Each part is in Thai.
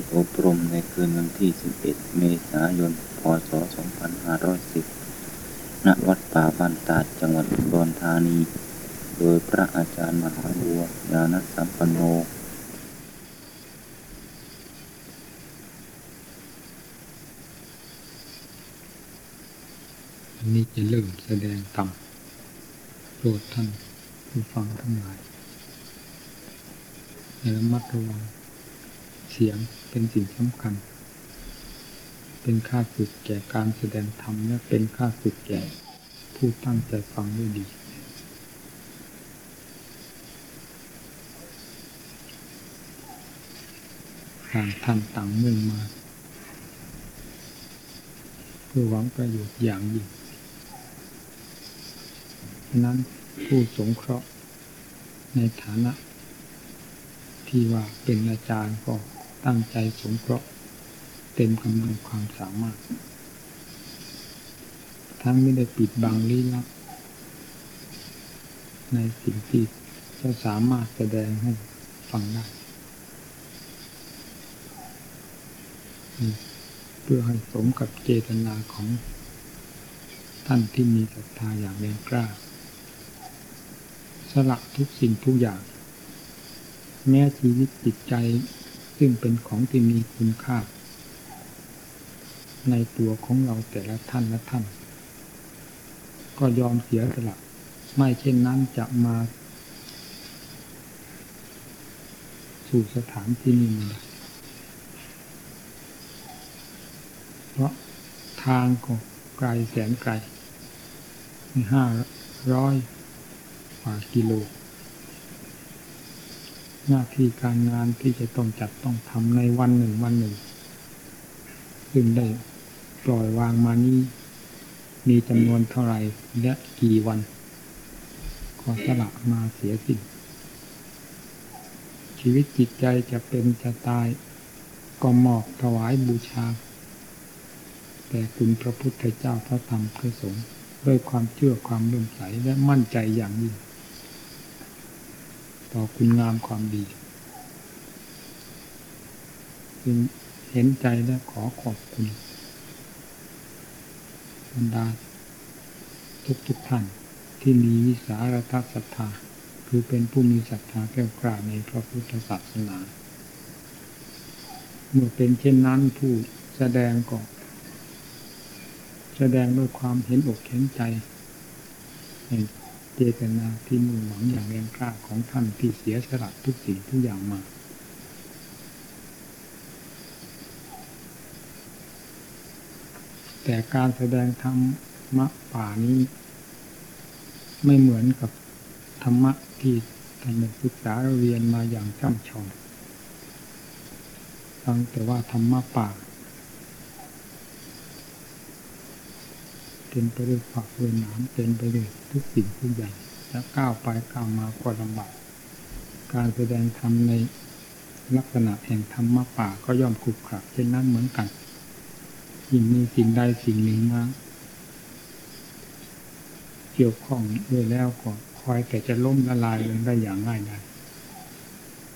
ศอบรมในคืนวันที่ 11 เมษายน พศ 2510 ณ วัดป่าบ้านตาด จังหวัดอุดรธานี โดยพระอาจารย์มหาบัวยาณสัมปันโน อันนี้จะเริ่มแสดงธรรมโปรดท่านผู้ฟังทั้งหลายให้ระมัดระวังเสียง เป็นสิ่งสำคัญ เป็นค่าฝึกแก่การแสดงธรรมและเป็นค่าฝึกแก่ผู้ตั้งใจฟังด้วยดี ต่างท่านต่างมุ่งมา เพื่อหวังประโยชน์อย่างยิ่งฉะนั้นผู้สงเคราะห์ในฐานะ ที่ว่าเป็นอาจารย์ก็ ตั้งใจสงเคราะห์เต็มกำลังความสามารถ ทั้งไม่ได้ปิดบังลี้ลับ ในสิ่งที่จะสามารถแสดงให้ฟังได้เพื่อให้สมกับเจตนาของ ท่านที่มีศรัทธาอย่างแรงกล้า สละทุกสิ่งทุกอย่าง แม้ชีวิตจิตใจ ซึ่งเป็นของที่มีคุณค่า ในตัวของเราแต่ละท่านละท่าน ก็ยอมเสียสละ ไม่เช่นนั้นจะมา สู่สถานที่นี้ไม่ได้เพราะทางก็ไกลแสนไกลห้าร้อยกว่ากิโล หน้าที่การงานที่จะต้องจัดต้องทำในวันหนึ่งวันหนึ่งซึ่งได้ปล่อยวางมานี้มีจำนวนเท่าไหร่และกี่วันขอสละมาเสียสิ้นชีวิตจิตใจจะเป็นจะตายก็มอบถวายบูชา แต่คุณพระพุทธเจ้าพระธรรมพระสงฆ์ด้วยความเชื่อความเลื่อมใสและมั่นใจอย่างยิ่ง ต่อคุณงามความดีจึงเห็นใจและขอขอบคุณบรรดาทุกทุกท่านที่มีวิสารทัศรัทธาคือเป็นผู้มีศรัทธาแก้วกล้าในพระพุทธศาสนา เมื่อเป็นเช่นนั้นผู้แสดงก็แสดงด้วยความเห็นอกเห็นใจ เจตนาที่มุ่งหวังอย่างแรงกล้าของท่านที่เสียสละทุกสิ่งทุกอย่างมาแต่การแสดงธรรมะป่านี้ ไม่เหมือนกับธรรมะที่ท่านศึกษาเรียนมาอย่างช่ำชองฟังแต่ว่าธรรมะป่า เป็นไปด้วยฝักด้วยน้ำเป็นไปด้วยทุกสิ่งทุกอย่างจะก้าวไปก้าวมาก็ลำบากการแสดงธรรมในลักษณะแห่งธรรมะป่าก็ย่อมขรุขระเช่นนั้นเหมือนกันยิ่งมีสิ่งใดสิ่งหนึ่งมาเกี่ยวข้องด้วยแล้วก็คอยแต่จะล้มละลายลงได้อย่างง่ายดาย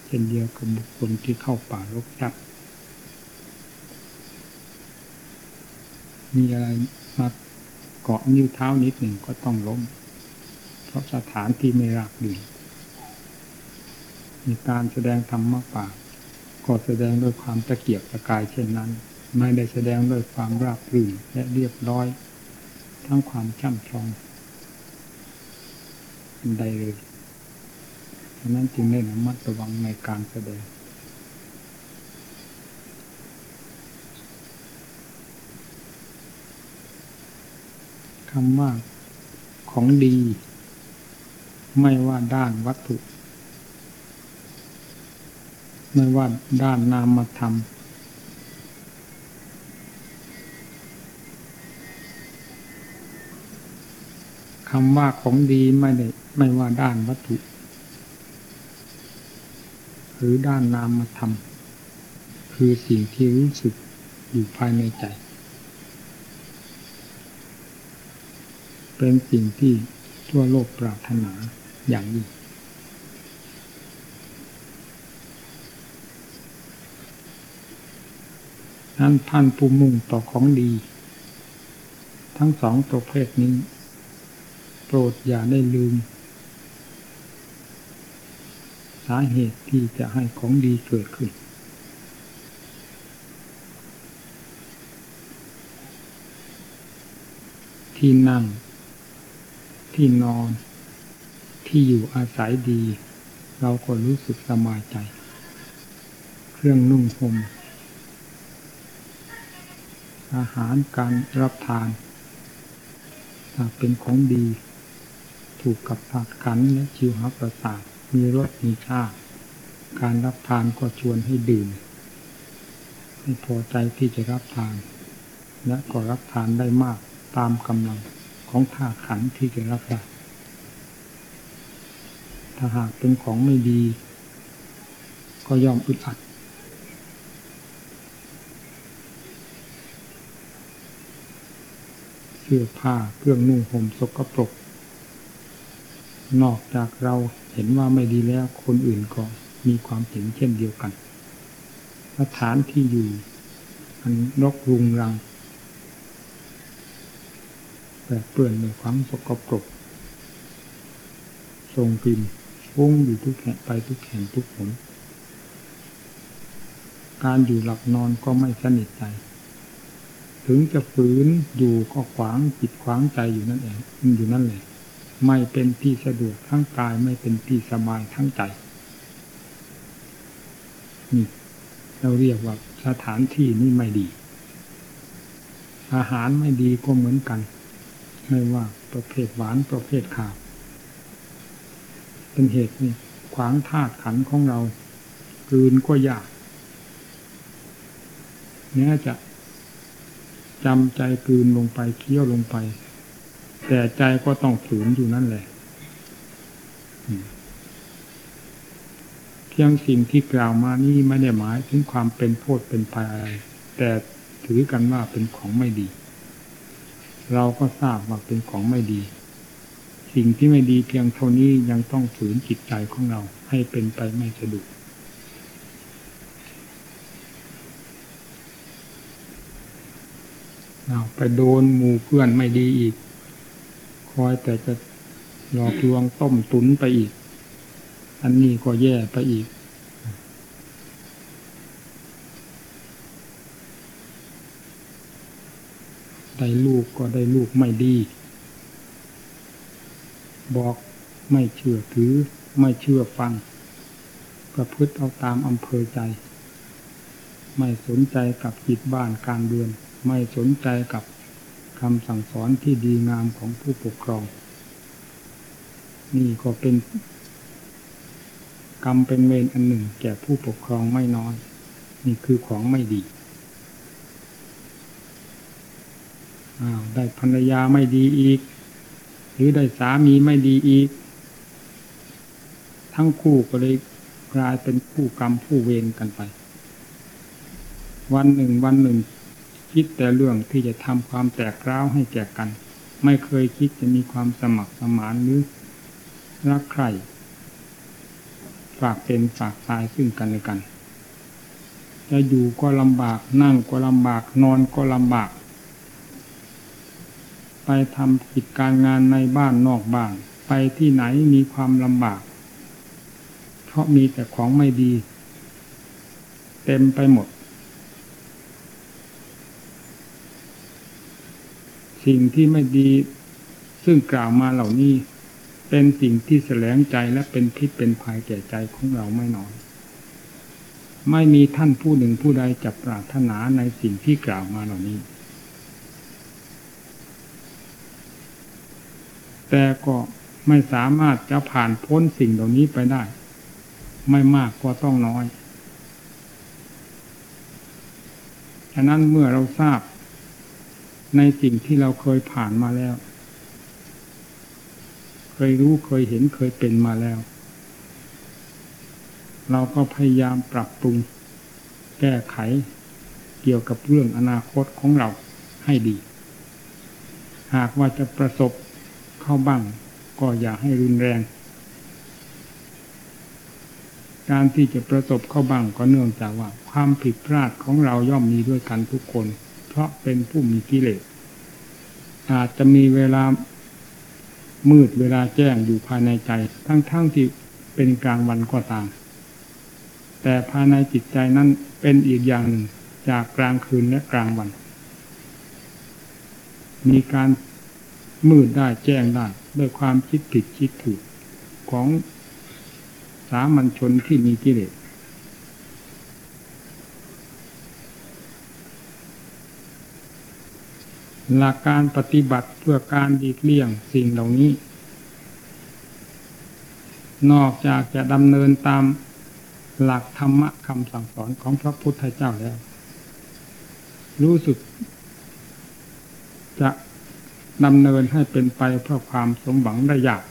เช่นเดียวกับบุคคลที่เข้าป่ารกจับมีอะไรมา เกาะนิ้วเท้านิดหนึ่งก็ต้องล้ม เพราะสถานที่ไม่ราบรื่นมีการแสดงธรรมะป่าก็แสดงด้วยความตะเกียบตะกายเช่นนั้น ไม่ได้แสดงด้วยความราบรื่นและเรียบร้อย ทั้งความช่ำชองใดเลยฉะนั้นจึงได้ระมัดระวังในการแสดง คำว่าของดี ไม่ว่าด้านวัตถุ ไม่ว่าด้านนามธรรมคำว่าของดีไม่ได้ไม่ว่าด้านวัตถุ หรือด้านนามธรรมคือสิ่งที่รู้สึกอยู่ภายในใจ เป็นสิ่งที่ทั่วโลกปรารถนาอย่างยิ่งนั้นท่านผู้มุ่งต่อของดี ทั้งสองประเภทนี้ โปรดอย่าได้ลืม สาเหตุที่จะให้ของดีเกิดขึ้น ที่นั่ง ที่นอน ที่อยู่อาศัยดี เราก็รู้สึกสบายใจ เครื่องนุ่งห่มอาหารการรับทานถ้าเป็นของดี ถูกกับผักขันและชิวหาประสาทมีรสมีชาติการรับทานก็ชวนให้ดื่มให้พอใจที่จะรับทาน และก็รับทานได้มากตามกำลัง ของธาตุขันที่จะรับได้ถ้าหากเป็นของไม่ดี ก็ยอมอึดอัด เสื้อผ้าเครื่องนุ่งห่มสกปรก นอกจากเราเห็นว่าไม่ดีแล้วคนอื่นก็มีความเห็นเช่นเดียวกันสถานที่อยู่อันรกรุงรัง เปื้อนในความสกปรกทรงกลิ่นฟุ้งอยู่ทุกแห่งไปทุกแห่งทุกหนการอยู่หลับนอนก็ไม่สนิทใจ ถึงจะฝืนอยู่ก็ขวางจิตขวางใจอยู่นั่นเองอยู่นั่นเลยไม่เป็นที่สะดวกทั้งกายไม่เป็นที่สบายทั้งใจนี่เราเรียกว่าสถานที่นี่ไม่ดี อาหารไม่ดีก็เหมือนกัน ไม่ว่าประเภทหวานประเภทขาวเป็นเหตุนี่ขวางธาตุขันของเรากลืนก็ยากเนี้ยจะจำใจกืนลงไปเคี้ยวลงไป แต่ใจก็ต้องฝืนอยู่นั่นแหละเพียงสิ่งที่กล่าวมานี่ไม่ได้หมายถึงความเป็นโทษเป็นภัยอะไรแต่ถือกันว่าเป็นของไม่ดี เราก็ทราบว่าเป็นของไม่ดี สิ่งที่ไม่ดีเพียงเท่านี้ยังต้องฝืนจิตใจของเราให้เป็นไปไม่สะดวกเอาไปโดนหมู่เพื่อนไม่ดีอีก คอยแต่จะหลอกลวงต้มตุนไปอีก อันนี้ก็แย่ไปอีก ได้ลูกก็ได้ลูกไม่ดี บอกไม่เชื่อถือ ไม่เชื่อฟัง ประพฤติเอาตามอำเภอใจ ไม่สนใจกับจิตบ้านการเรือน ไม่สนใจกับคำสั่งสอนที่ดีงามของผู้ปกครอง นี่ก็เป็นกรรมเป็นเวรอันหนึ่งแก่ผู้ปกครองไม่น้อย นี่คือของไม่ดีอ้าว ได้ภรรยาไม่ดีอีก หรือได้สามีไม่ดีอีก ทั้งคู่ก็เลยกลายเป็นคู่กรรมผู้เวรกันไป วันหนึ่งวันหนึ่ง คิดแต่เรื่องที่จะทำความแตกร้าวให้แก่กัน ไม่เคยคิดจะมีความสมัครสมานหรือรักใครฝากเป็นฝากตายซึ่งกันและกัน จะอยู่ก็ลำบากนั่งก็ลำบากนอนก็ลำบาก ไปทำกิจการงานในบ้านนอกบ้านไปที่ไหนมีความลำบาก เพราะมีแต่ของไม่ดี เต็มไปหมด สิ่งที่ไม่ดีซึ่งกล่าวมาเหล่านี้ เป็นสิ่งที่แสลงใจและเป็นพิษเป็นภัยแก่ใจของเราไม่น้อยไม่มีท่านผู้หนึ่งผู้ใดจะปรารถนาในสิ่งที่กล่าวมาเหล่านี้ แต่ก็ไม่สามารถจะผ่านพ้นสิ่งเหล่านี้ไปได้ ไม่มากก็ต้องน้อยฉะนั้นเมื่อเราทราบในสิ่งที่เราเคยผ่านมาแล้ว เคยรู้เคยเห็นเคยเป็นมาแล้ว เราก็พยายามปรับปรุง แก้ไขเกี่ยวกับเรื่องอนาคตของเราให้ดี หากว่าจะประสบ เข้าบ้าง ก็อย่าให้รุนแรงกการที่จะประสบเข้าบ้างก็เนื่องจากว่า ความผิดพลาดของเราย่อมมีด้วยกันทุกคน เพราะเป็นผู้มีกิเลสอาจจะมีเวลามืดเวลาแจ้งอยู่ภายในใจ ทั้งๆทที่เป็นกลางวันก็ตาม แต่ภายในจิตใจนั้นเป็นอีกอย่างหนึ่งจากกลางคืนและกลางวัน มีการ มืดได้แจ้งได้ ด้วยความคิดผิดคิดถูกของสามัญชนที่มีกิเลสหลักการปฏิบัติเพื่อการดีเลี่ยงสิ่งเหล่านี้ นอกจากจะดำเนินตามหลักธรรมะคำสั่งสอนของพระพุทธเจ้าแล้ว รู้สึก จะ ดำเนินให้เป็นไปเพื่อความสมหวังได้ยาก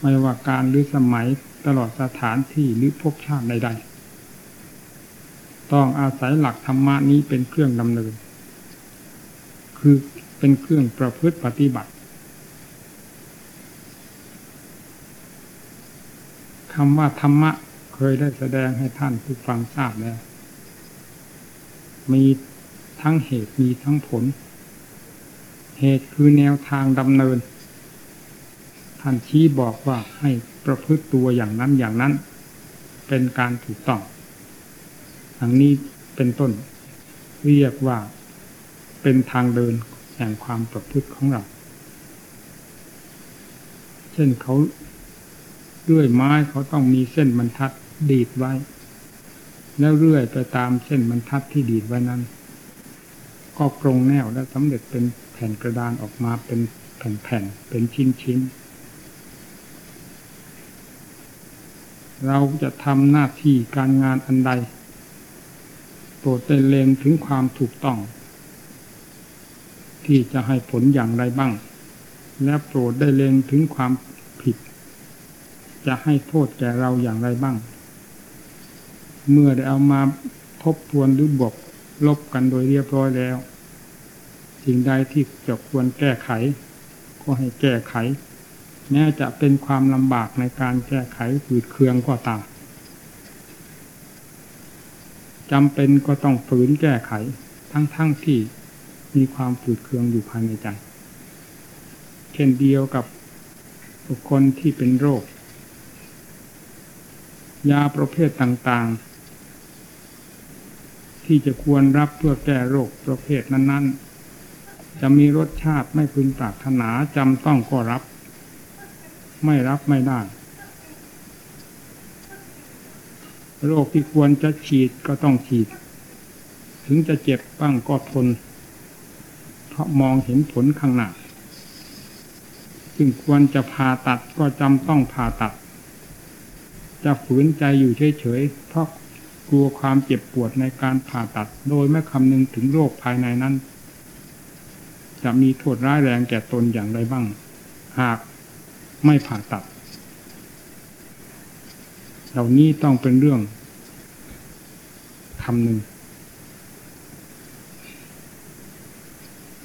ไม่ว่าการหรือสมัยตลอดสถานที่หรือภพชาติใดๆ ต้องอาศัยหลักธรรมะนี้เป็นเครื่องดำเนิน คือเป็นเครื่องประพฤติปฏิบัติคำว่าธรรมะเคยได้แสดงให้ท่านผู้ฟังทราบแล้ว มี ทั้งเหตุมีทั้งผล เหตุคือแนวทางดำเนิน ท่านชี้บอกว่าให้ประพฤติตัวอย่างนั้นอย่างนั้น เป็นการถูกต้องอันนี้เป็นต้น เรียกว่าเป็นทางเดินแห่งความประพฤติของเรา เช่นเขาด้วยไม้เขาต้องมีเส้นบรรทัดดีดไว้ แล้วเรื่อยไปตามเส้นบรรทัดที่ดีดไว้นั้น ก็กรงแนวและสำเร็จเป็นแผ่นกระดานออกมาเป็นแผ่นๆเป็นชิ้นๆเราจะทำหน้าที่การงานอันใดโปรดได้เลงถึงความถูกต้อง ที่จะให้ผลอย่างไรบ้าง และโปรดได้เลงถึงความผิด จะให้โทษแก่เราอย่างไรบ้าง เมื่อได้เอามาทบทวนหรือบวก ลบกันโดยเรียบร้อยแล้ว สิ่งใดที่จะควรแก้ไข ก็ให้แก้ไข แม้จะเป็นความลำบากในการแก้ไขฝืดเคืองก็ตามจำเป็นก็ต้องฝืนแก้ไข ทั้งๆทที่มีความฝืดเคืองอยู่ภายในใจ เช่นเดียวกับบุคคลที่เป็นโรค ยาประเภทต่างๆ ที่จะควรรับเพื่อแก้โรคประเภทนั้น ๆ จะมีรสชาติไม่พึงปรารถนาจำต้องก็รับ ไม่รับไม่ได้ โรคที่ควรจะฉีดก็ต้องฉีด ถึงจะเจ็บบ้างก็ทน เพราะมองเห็นผลข้างหน้าซึ่งควรจะผ่าตัดก็จำต้องผ่าตัด จะฝืนใจอยู่เฉยๆเพราะ กลัวความเจ็บปวดในการผ่าตัด โดยไม่คำนึงถึงโรคภายในนั้น จะมีโทษร้ายแรงแก่ตนอย่างไรบ้าง หากไม่ผ่าตัด เหล่านี้ต้องเป็นเรื่องคำหนึ่ง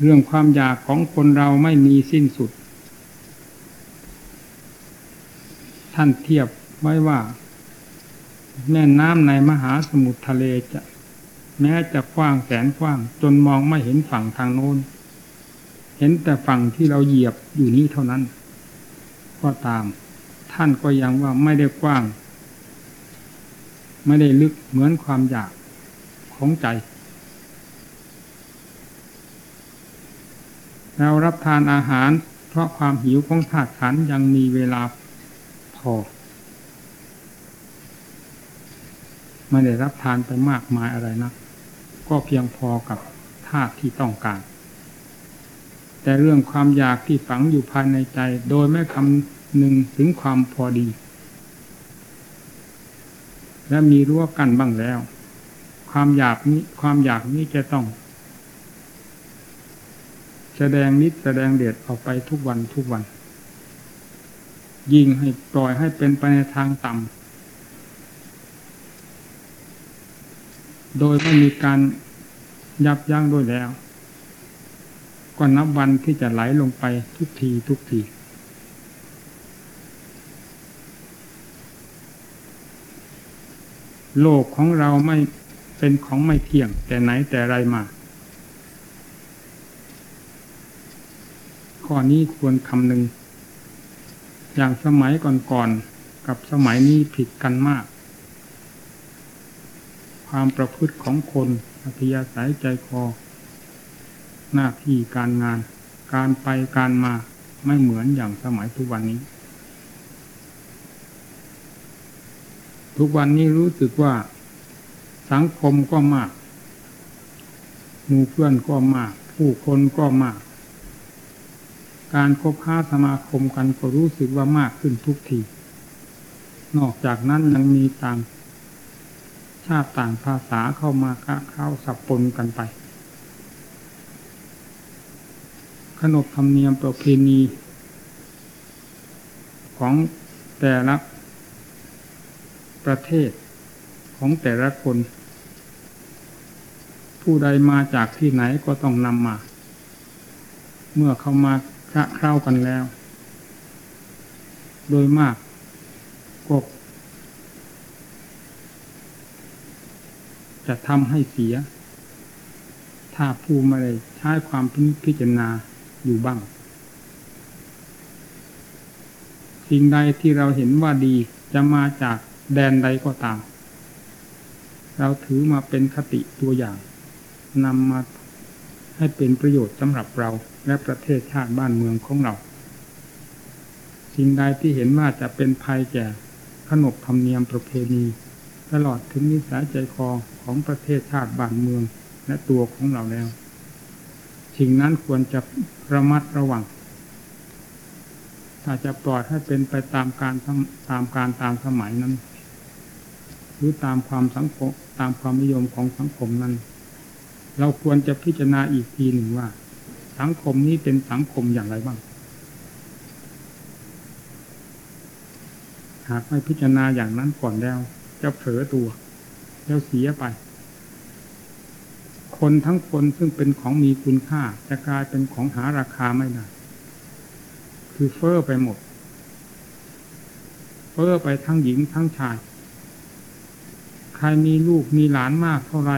เรื่องความอยากของคนเราไม่มีสิ้นสุด ท่านเทียบไว้ว่า แม่น้ำในมหาสมุทรทะเลจะ แม้จะกว้างแสนกว้าง จนมองไม่เห็นฝั่งทางโน้น เห็นแต่ฝั่งที่เราเหยียบอยู่นี้เท่านั้น ก็ตาม ท่านก็ยังว่าไม่ได้กว้าง ไม่ได้ลึกเหมือนความอยากของใจเรารับทานอาหาร เพราะความหิวของธาตุขันยังมีเวลาพอ ไม่ได้รับทานไปมากมายอะไรนะก็เพียงพอกับธาตุที่ต้องการ แต่เรื่องความอยากที่ฝังอยู่ภายในใจ โดยไม่คำนึงถึงความพอดี และมีรั้วกันบ้างแล้ว ความอยากนี้ความอยากนี้จะต้อง แสดงนิดแสดงเดชออกไปทุกวันทุกวัน ยิ่งให้ปล่อยให้เป็นไปในทางต่ำ โดยไม่มีการยับยั้งด้วยแล้วก็นับวันที่จะไหลลงไปทุกทีทุกที โลกของเราไม่เป็นของไม่เที่ยง แต่ไหนแต่ไรมา ข้อนี้ควรคำหนึ่งอย่างสมัยก่อนๆกกับสมัยนี้ผิดกันมาก ความประพฤติของคนอัธยาศัยใจคอ หน้าที่การงาน การไปการมาไม่เหมือนอย่างสมัยทุกวันนี้ ทุกวันนี้รู้สึกว่าสังคมก็มากหมู่เพื่อนก็มาก ผู้คนก็มาก การคบค้าสมาคมกันก็รู้สึกว่ามากขึ้นทุกที นอกจากนั้นยังมีต่าง ชาติต่างภาษาเข้ามาเข้าสับปนกันไป ขนบธรรมเนียมประเพณี ของแต่ละประเทศของแต่ละคน ผู้ใดมาจากที่ไหนก็ต้องนำมา เมื่อเขามาคะเข้ากันแล้ว โดยมากก็ จะทำให้เสีย ถ้าผู้ไม่ได้ใช้ความพิจารณาอยู่บ้าง สิ่งใดที่เราเห็นว่าดีจะมาจากแดนใดก็ตาม เราถือมาเป็นคติตัวอย่างนำมาให้เป็นประโยชน์สำหรับเราและประเทศชาติบ้านเมืองของเรา สิ่งใดที่เห็นว่าจะเป็นภัยแก่ขนบธรรมเนียมประเพณี ตลอดถึงนิสัยใจคอของประเทศชาติบ้านเมืองและตัวของเราแล้วสิ่งนั้นควรจะระมัดระวัง ถ้าจะปล่อยให้เป็นไปตามการตามการตามสมัยนั้น หรือตามความสังคมตามความนิยมของสังคมนั้น เราควรจะพิจารณาอีกทีหนึ่งว่า สังคมนี้เป็นสังคมอย่างไรบ้าง หากไม่พิจารณาอย่างนั้นก่อนแล้ว จะเผลอตัว แล้วเสียไป คนทั้งคนซึ่งเป็นของมีคุณค่า จะกลายเป็นของหาราคาไม่ได้ คือเฟอ้อไปหมด เฟอ้อไปทั้งหญิงทั้งชาย ใครมีลูกมีหลานมากเท่าไร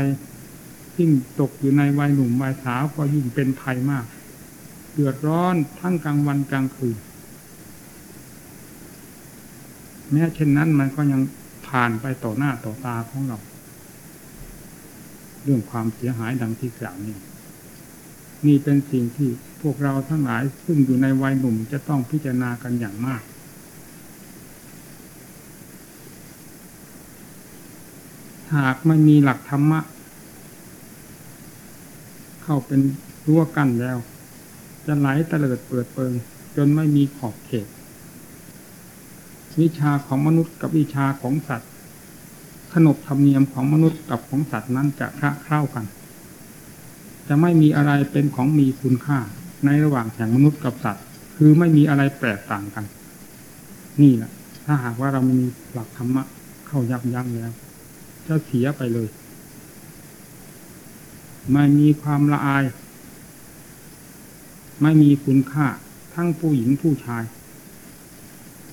ยิ่งตกอยู่ในวัยหนุ่มวัยสาวก็ยิ่งเป็นภัยมาก เดือดร้อนทั้งกลางวันกลางคืนแม้เช่นนั้นมันก็ยัง ผ่านไปต่อหน้าต่อตาของเรา เรื่องความเสียหายดังที่กล่าวนี้นี่เป็นสิ่งที่พวกเราทั้งหลายซึ่งอยู่ในวัยหนุ่มจะต้องพิจารณากันอย่างมาก หากไม่มีหลักธรรมะ เข้าเป็นรั้วกั้นแล้ว จะไหลเตลิดเปิดเปิง จนไม่มีขอบเขต วิชาของมนุษย์กับวิชาของสัตว์ ขนบธรรมเนียมของมนุษย์กับของสัตว์นั้นจะคละเคล้ากัน จะไม่มีอะไรเป็นของมีคุณค่าในระหว่างแห่งมนุษย์กับสัตว์ คือไม่มีอะไรแปลกต่างกัน นี่แหละถ้าหากว่าเรามีหลักธรรมะเข้ายับยั้งแล้วจะเสียไปเลยไม่มีความละอาย ไม่มีคุณค่าทั้งผู้หญิงผู้ชาย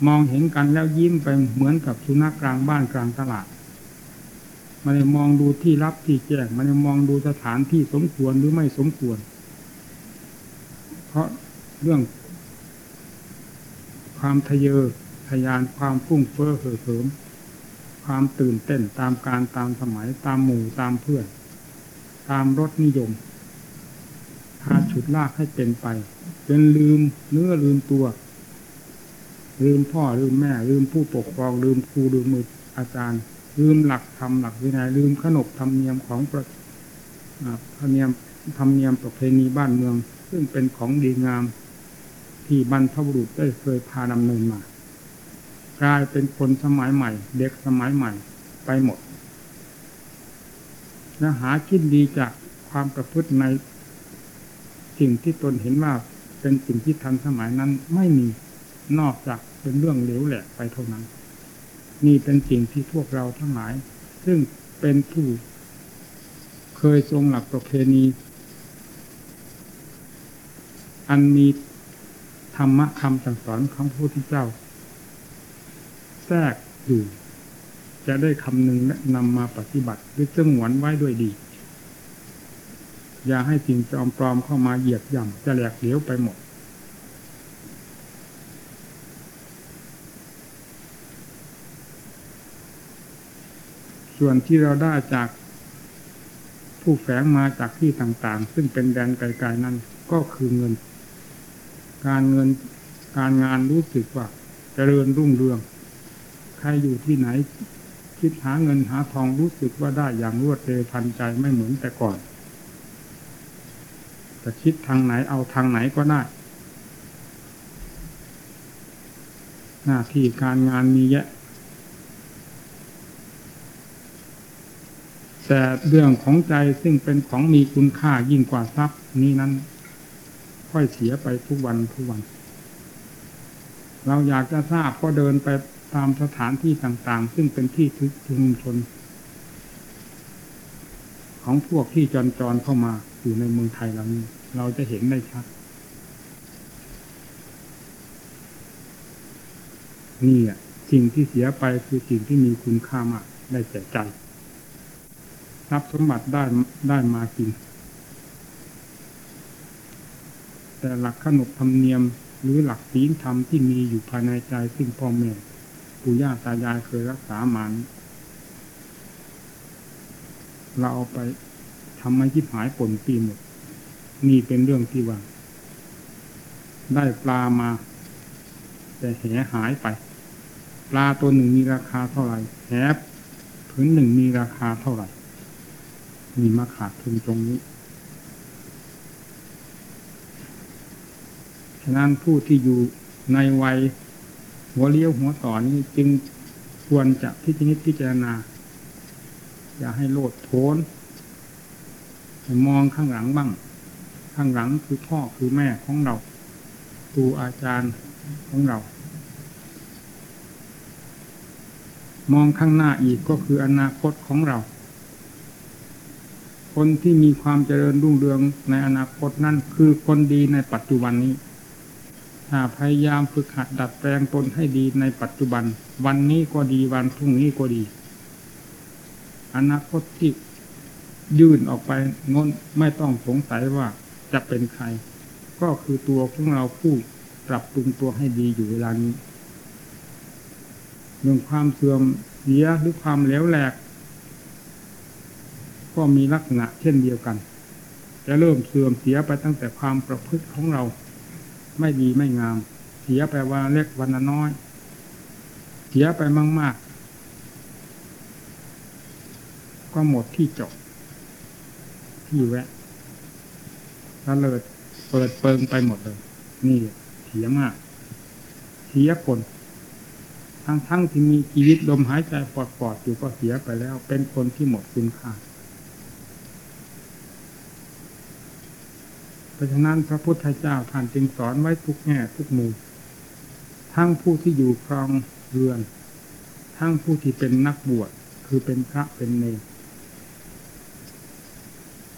มองเห็นกันแล้วยิ้มไปเหมือนกับสุนัขกลางบ้านกลางตลาดมันมองดูที่รับที่แจ้งมันมองดูสถานที่สมควรหรือไม่สมควร เพราะเรื่อง ความทะเยอทะยานความฟุ้งเฟ้อเห่อเหิมความตื่นเต้นตามการตามสมัยตามหมู่ตามเพื่อน ตามรสนิยมพาฉุดลากให้เป็นไป จนลืมเนื้อลืมตัว ลืมพ่อลืมแม่ ลืมผู้ปกครอง ลืมครูลืมมืออาจารย์ ลืมหลักธรรมหลักวินัยลืมขนบธรรมเนียมของประธรรมเนียมธรรมเนียมประเพณีบ้านเมือง ซึ่งเป็นของดีงาม ที่บรรพบุรุษได้เคยพาดำเนินมา กลายเป็นคนสมัยใหม่ เด็กสมัยใหม่ไปหมดและหาคิดดีจากความประพฤติในสิ่งที่ตนเห็นว่าเป็นสิ่งที่ทันสมัยนั้นไม่มี นอกจากเป็นเรื่องเหลวแหลกไปเท่านั้น นี่เป็นสิ่งที่พวกเราทั้งหลาย ซึ่งเป็นผู้เคยทรงหลักประเพณี อันมีธรรมะคำสั่งสอนของพระพุทธเจ้า แทรกอยู่จะได้คำนึงและนำมาปฏิบัติหรือจึงหวนไว้ด้วยดี อย่าให้สิ่งจอมปลอมเข้ามาเหยียบย่ำจะแหลกเหลวไปหมด ส่วนที่เราได้จากผู้แฝงมาจากที่ต่างๆ ซึ่งเป็นแดนไกลๆนั้นก็คือเงิน การเงินการงานรู้สึกว่าเจริญรุ่งเรือง ใครอยู่ที่ไหน คิดหาเงินหาทองรู้สึกว่าได้อย่างรวดเร็วทันใจไม่เหมือนแต่ก่อนจะคิดทางไหนเอาทางไหนก็ได้ หน้าที่การงานมีแยอะ แต่เรื่องของใจซึ่งเป็นของมีคุณค่ายิ่งกว่าทรัพย์นี้นั้น ค่อยเสียไปทุกวันทุกวัน เราอยากจะทราบก็เดินไปตามสถานที่ต่างๆ ซึ่งเป็นที่ทึกชุมชน ของพวกที่จรจรเข้ามาอยู่ในเมืองไทยเรานี้เราจะเห็นได้ชัดนี่อะสิ่งที่เสียไปคือสิ่งที่มีคุณค่ามากได้แก่ใจ ทรัพย์สมบัติได้ได้มาจริง แต่หลักขนบธรรมเนียมหรือหลักศีลธรรมที่มีอยู่ภายในใจซึ่งพ่อแม่ปู่ย่าตายายเคยรักษามานี้เราเอาไปทำให้ชิบหายผลปีหมด นี่เป็นเรื่องที่ว่า ได้ปลามา แต่แหหายไป ปลาตัวหนึ่งมีราคาเท่าไหร่แหผืนหนึ่งมีราคาเท่าไหร่ มีมาขาดทุนตรงนี้ ฉะนั้นผู้ที่อยู่ในวัยหัวเลี้ยวหัวต่อนี้จึงควรจะพิจิตพิจารณา อย่าให้โลดโผนมองข้างหลังบ้าง ข้างหลังคือพ่อคือแม่ของเราครูอาจารย์ของเรา มองข้างหน้าอีกก็คืออนาคตของเรา คนที่มีความเจริญรุ่งเรืองในอนาคตนั่นคือคนดีในปัจจุบันนี้ ถ้าพยายามฝึกหัดดัดแปลงตนให้ดีในปัจจุบัน วันนี้ก็ดีวันพรุ่งนี้ก็ดี อนาคตที่ยื่นออกไปโน้นไม่ต้องสงสัยว่าจะเป็นใคร ก็คือตัวของเราผู้ปรับปรุงตัวให้ดีอยู่เวลานี้เรื่องความเสื่อมเสียหรือความเลวแหลก ก็มีลักษณะเช่นเดียวกัน จะเริ่มเสื่อมเสียไปตั้งแต่ความประพฤติของเรา ไม่ดีไม่งาม เสียไปวันเล็กวันน้อย เสียไปมาก ๆ ก็หมดที่จบที่แวะแล้วเลยเปิดเปิงไปหมดเลย นี่เสียมากเสียคนทั้งทั้งที่มีชีวิตลมหายใจปอดๆอยู่ก็เสียไปแล้ว เป็นคนที่หมดคุณค่า เพ ราะฉะนั้นพระพุทธเจ้าท่านจึงสอนไว้ทุกแง่ทุกมุมทั้งผู้ที่อยู่ครองเรือน ทั้งผู้ที่เป็นนักบวชคือเป็นพระเป็นเนร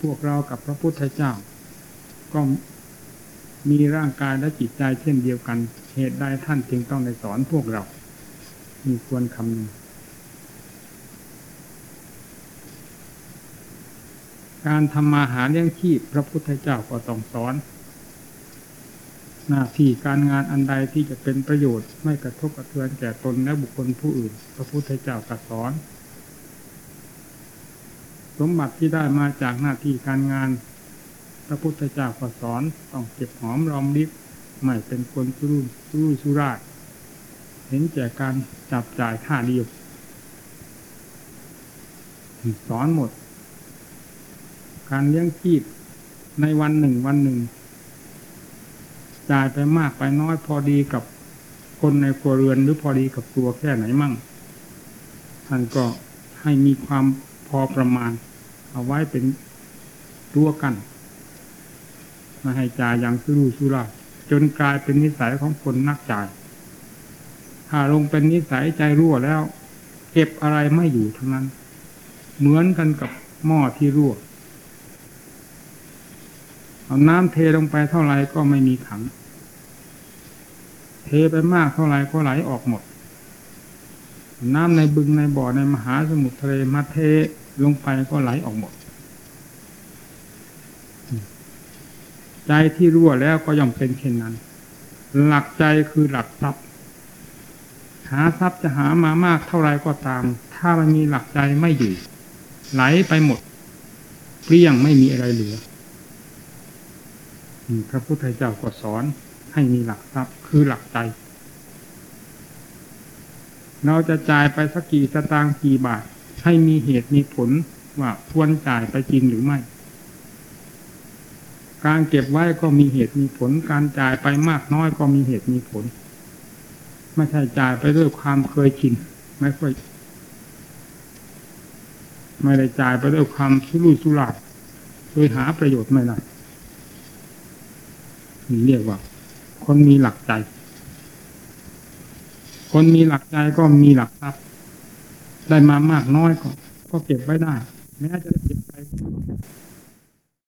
พวกเรากับพระพุทธเจ้า ก็มีร่างกายและจิตใจเช่นเดียวกัน เหตุใดท่านจึงต้องได้สอนพวกเรา มีควรคำนึง การทำมาหาเลี้ยงชีพพระพุทธเจ้าก็ต้องสอน หน้าที่การงานอันใดที่จะเป็นประโยชน์ไม่กระทบกระเทือนแก่ตนและบุคคลผู้อื่น พระพุทธเจ้าตรัสสอน สมบัติที่ได้มาจากหน้าที่การงาน พระพุทธเจ้าก็สอนต้องเก็บหอมรอมริบไม่เป็นคนสุรุ่ยสุรุ่ยสุร่ายเห็นแก่การจับจ่ายท่าเดียวสอนหมด การเลี้ยงชีพในวันหนึ่งวันหนึ่งจ่ายไปมากไปน้อยพอดีกับคนในครัวเรือนหรือพอดีกับตัวแค่ไหนมั่งท่านก็ให้มีความพอประมาณ เอาไว้เป็นตัวกันมาให้จ่ายอย่างสุรุ่ยสุร่ายจนกลายเป็นนิสัยของคนนักจ่าย ถ้าลงเป็นนิสัยใจรั่วแล้ว เก็บอะไรไม่อยู่ทั้งนั้น เหมือนกันกับหม้อที่รั่ว เอาน้ำเทลงไปเท่าไรก็ไม่มีขัง เทไปมากเท่าไรก็ไหลออกหมด น้ำในบึงในบ่อในมหาสมุทรทะเลมาเทลงไปก็ไหลออกหมด ใจที่รั่วแล้วก็ย่อมเป็นเช่นนั้น หลักใจคือหลักทรัพย์ หาทรัพย์จะหามามากเท่าไรก็ตาม ถ้ามันมีหลักใจไม่อยู่ ไหลไปหมดเปลี่ยงไม่มีอะไรเหลือ พระพุทธเจ้าก็สอนให้มีหลักทรัพย์คือหลักใจ เราจะจ่ายไปสักกี่สตางค์กี่บาท ให้มีเหตุมีผลว่าควรจ่ายไปจริงหรือไม่ การเก็บไว้ก็มีเหตุมีผล การจ่ายไปมากน้อยก็มีเหตุมีผล ไม่ใช่จ่ายไปด้วยความเคยชินไม่ค่อยไม่ได้จ่ายไปด้วยความสุรุ่ยสุร่ายโดยหาประโยชน์ไม่ได้นี่ เรียกว่า คนมีหลักใจ คนมีหลักใจก็มีหลักทรัพย์ ได้มามากน้อยก็ก็เก็บไว้ได้แม้จะเก็บไป